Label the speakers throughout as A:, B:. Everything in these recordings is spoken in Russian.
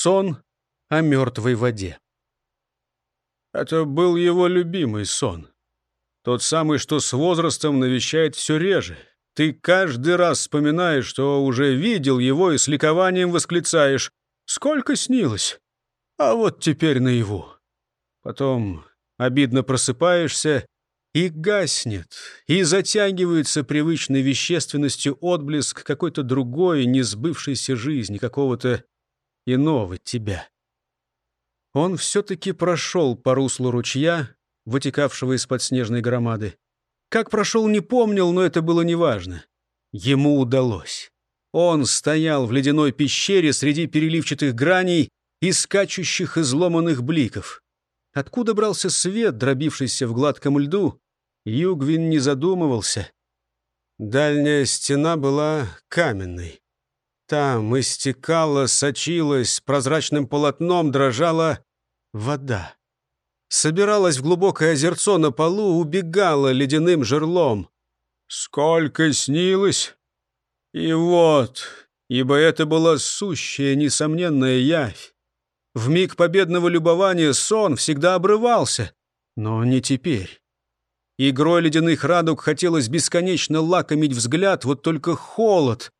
A: Сон о мертвой воде. Это был его любимый сон. Тот самый, что с возрастом навещает все реже. Ты каждый раз вспоминаешь, что уже видел его, и с ликованием восклицаешь «Сколько снилось!» А вот теперь наяву. Потом обидно просыпаешься, и гаснет, и затягивается привычной вещественностью отблеск какой-то другой, несбывшейся жизни, какого-то иного тебя. Он все-таки прошел по руслу ручья, вытекавшего из-под снежной громады. Как прошел, не помнил, но это было неважно. Ему удалось. Он стоял в ледяной пещере среди переливчатых граней и скачущих изломанных бликов. Откуда брался свет, дробившийся в гладком льду, Югвин не задумывался. Дальняя стена была каменной. Там истекала, сочилась, прозрачным полотном дрожала вода. Собиралась в глубокое озерцо на полу, убегала ледяным жерлом. Сколько снилось! И вот, ибо это была сущая, несомненная явь. В миг победного любования сон всегда обрывался, но не теперь. Игрой ледяных радуг хотелось бесконечно лакомить взгляд, вот только холод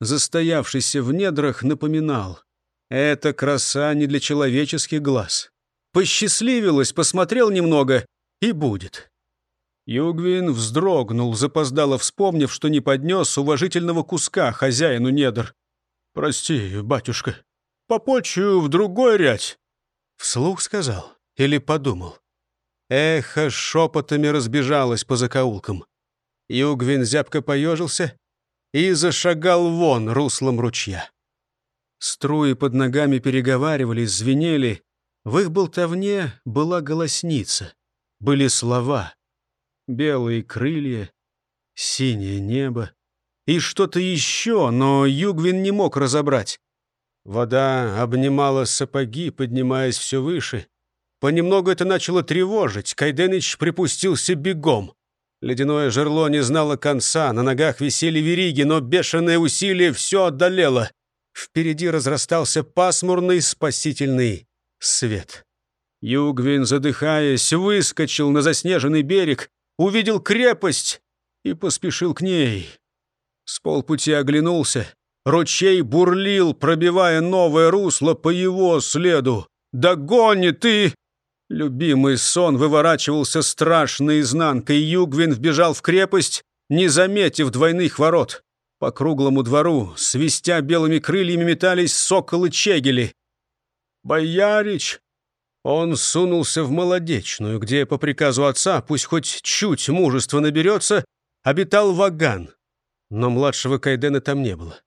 A: застоявшийся в недрах, напоминал. Это краса не для человеческих глаз. Посчастливилось, посмотрел немного, и будет. Югвин вздрогнул, запоздало вспомнив, что не поднес уважительного куска хозяину недр. «Прости, батюшка, попочую в другой рядь». Вслух сказал или подумал. Эхо шепотами разбежалось по закоулкам. Югвин зябко поежился и зашагал вон руслом ручья. Струи под ногами переговаривались, звенели. В их болтовне была голосница. Были слова. Белые крылья, синее небо. И что-то еще, но Югвин не мог разобрать. Вода обнимала сапоги, поднимаясь все выше. Понемногу это начало тревожить. Кайденыч припустился бегом. Ледяное жерло не знало конца, на ногах висели вериги, но бешеное усилие все отдалело. Впереди разрастался пасмурный спасительный свет. Югвин, задыхаясь, выскочил на заснеженный берег, увидел крепость и поспешил к ней. С полпути оглянулся. Ручей бурлил, пробивая новое русло по его следу. «Догонит и...» Любимый сон выворачивался страшной изнанкой. Югвин вбежал в крепость, не заметив двойных ворот. По круглому двору, свистя белыми крыльями, метались соколы-чегели. «Боярич!» Он сунулся в Молодечную, где, по приказу отца, пусть хоть чуть мужества наберется, обитал Ваган. Но младшего Кайдена там не было.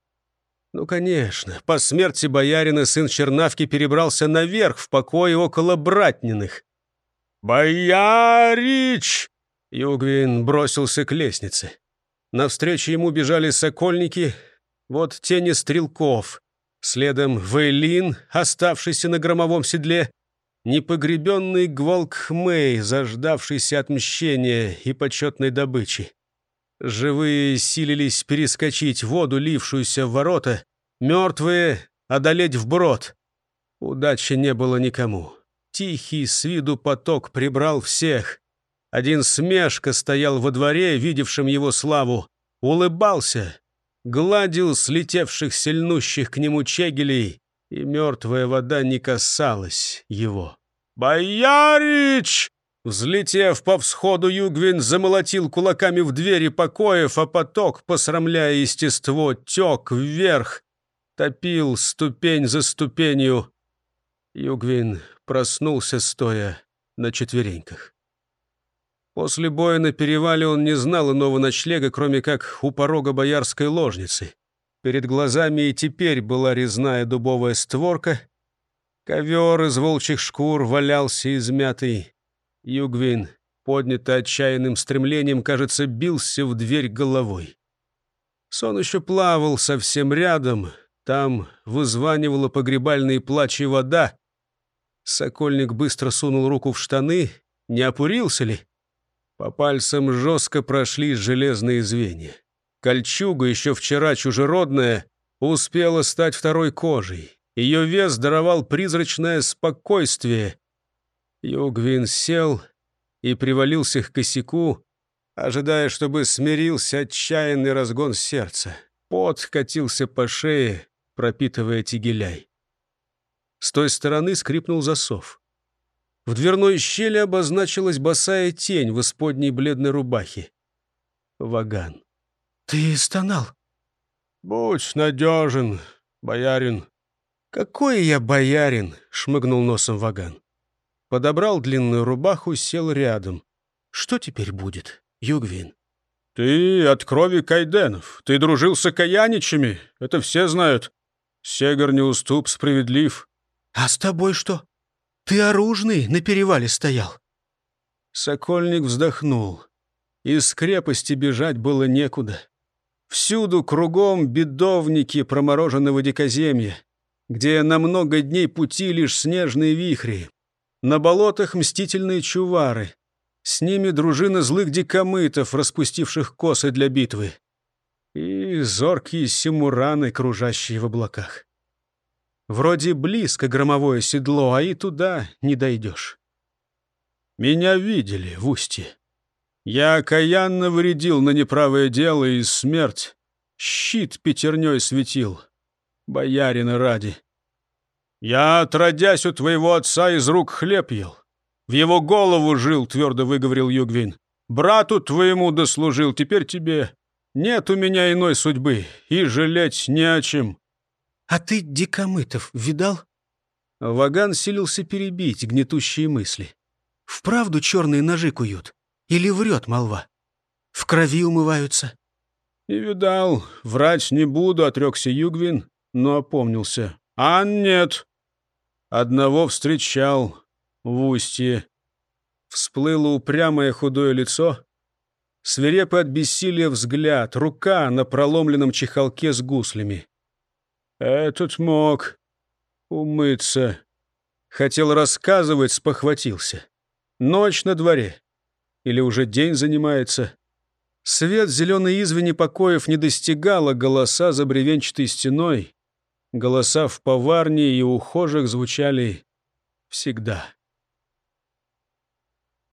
A: Ну, конечно, по смерти боярина сын Чернавки перебрался наверх в покое около Братниных. «Боярич!» Югвин бросился к лестнице. Навстречу ему бежали сокольники, вот тени стрелков. Следом Вейлин, оставшийся на громовом седле, непогребенный Гвалкхмей, заждавшийся отмщения и почетной добычи. Живые силились перескочить воду, лившуюся в ворота, мертвые — одолеть вброд. Удачи не было никому. Тихий с виду поток прибрал всех. Один смешка стоял во дворе, видевшим его славу, улыбался, гладил слетевших сильнущих к нему чегелей, и мертвая вода не касалась его. «Боярич!» Взлетев по всходу, Югвин замолотил кулаками в двери покоев, а поток, посрамляя естество, тек вверх, топил ступень за ступенью. Югвин проснулся, стоя на четвереньках. После боя на перевале он не знал иного ночлега, кроме как у порога боярской ложницы. Перед глазами и теперь была резная дубовая створка. Ковер из волчьих шкур валялся измятый. Югвин, поднятый отчаянным стремлением, кажется, бился в дверь головой. Сон еще плавал совсем рядом, там вызванивала погребальные плачи вода. Сокольник быстро сунул руку в штаны, не опурился ли? По пальцам жестко прошли железные звенья. Кольчуга, еще вчера чужеродная, успела стать второй кожей. Ее вес даровал призрачное спокойствие. Югвин сел и привалился к косяку, ожидая, чтобы смирился отчаянный разгон сердца. Пот катился по шее, пропитывая тигеляй. С той стороны скрипнул засов. В дверной щели обозначилась босая тень в исподней бледной рубахе. Ваган. «Ты стонал?» «Будь надежен, боярин». «Какой я боярин?» — шмыгнул носом Ваган. Подобрал длинную рубаху, сел рядом. «Что теперь будет, Югвин?» «Ты от крови кайденов. Ты дружил с окаяничами. Это все знают. Сегар не уступ, справедлив». «А с тобой что? Ты оружный на перевале стоял». Сокольник вздохнул. Из крепости бежать было некуда. Всюду кругом бедовники промороженного дикоземья, где на много дней пути лишь снежные вихри. На болотах мстительные чувары. С ними дружина злых дикомытов, распустивших косы для битвы. И зоркие симураны, кружащие в облаках. Вроде близко громовое седло, а и туда не дойдешь. Меня видели в устье. Я окаянно вредил на неправое дело и смерть. Щит пятерней светил. Боярина ради. Я, отродясь у твоего отца, из рук хлеб ел. В его голову жил, твердо выговорил Югвин. Брату твоему дослужил, теперь тебе. Нет у меня иной судьбы, и жалеть не о чем. А ты Дикомытов видал? Ваган силился перебить гнетущие мысли. Вправду черные ножи куют? Или врет молва? В крови умываются?» «Не видал. Врать не буду», — отрекся Югвин, но опомнился. «А нет. Одного встречал в устье». Всплыло упрямое худое лицо, свирепый от бессилия взгляд, рука на проломленном чехолке с гуслями. «Этот мог умыться». Хотел рассказывать, спохватился. Ночь на дворе. Или уже день занимается? Свет зеленой извини покоев не достигала голоса за бревенчатой стеной. Голоса в поварне и ухожих звучали всегда.